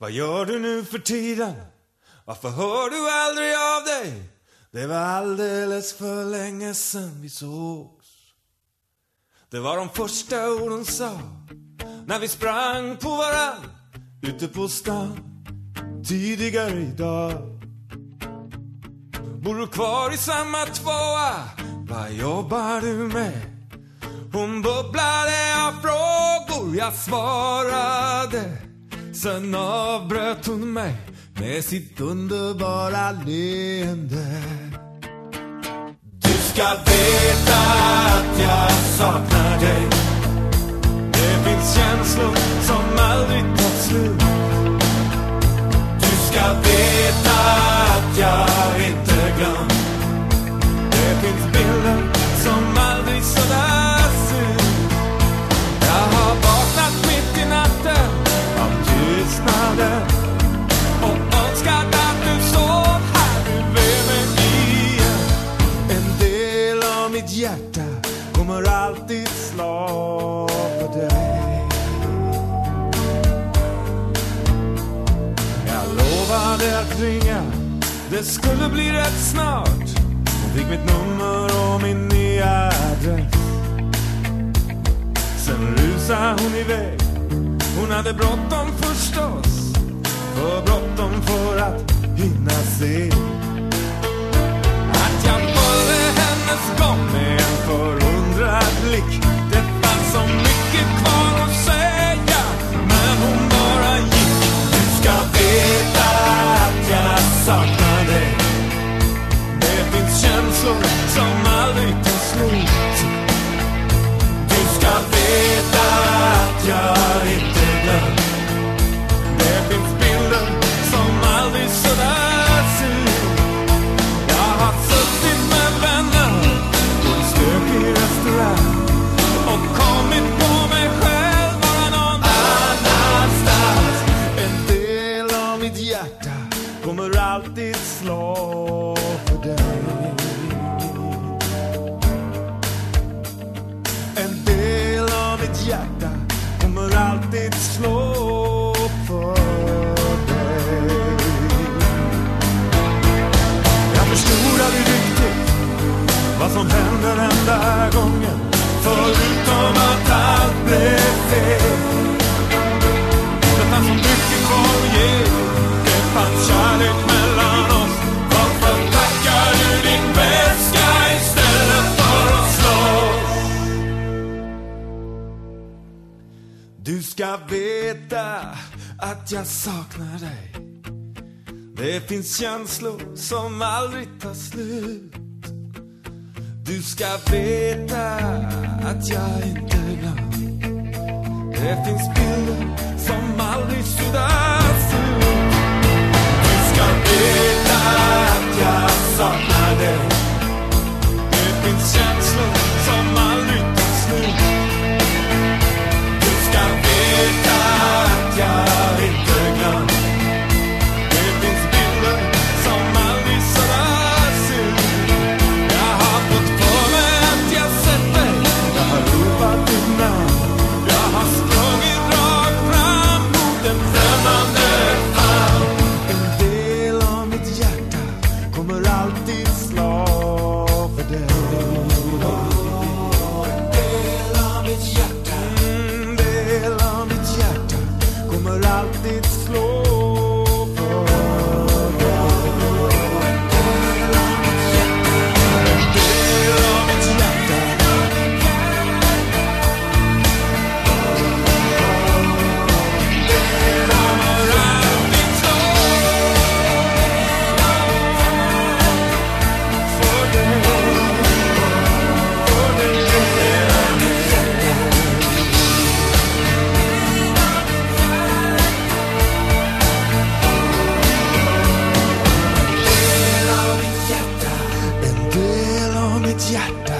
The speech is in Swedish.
Vad gör du nu för tiden? Varför hör du aldrig av dig? Det var alldeles för länge sen vi sågs. Det var de första orden sa när vi sprang på varann ute på stan tidigare idag. Bor du kvar i samma tvåa? Vad jobbar du med? Hon bubblade av frågor, jag svarade. Sen avbröt hon mig med sitt underbara leende. Du ska veta att jag saknar dig. Det finns känslor som aldrig tar slut. Att ringa, det skulle bli rätt snart. Hon fick mitt nummer och min nya adress. Sen rusade hon iväg. Hon hade bråttom förstås. För bråttom för att hinna se. Att jag följde hennes gång med en för mitt hjärta kommer alltid slå för dig. Jag förstod aldrig riktigt vad som hände den där gången. förut ska veta att jag saknar dig. Det finns känslor som aldrig tar slut. Du ska veta att jag inte glömt. Det finns bilder som aldrig suddas ut. Yada.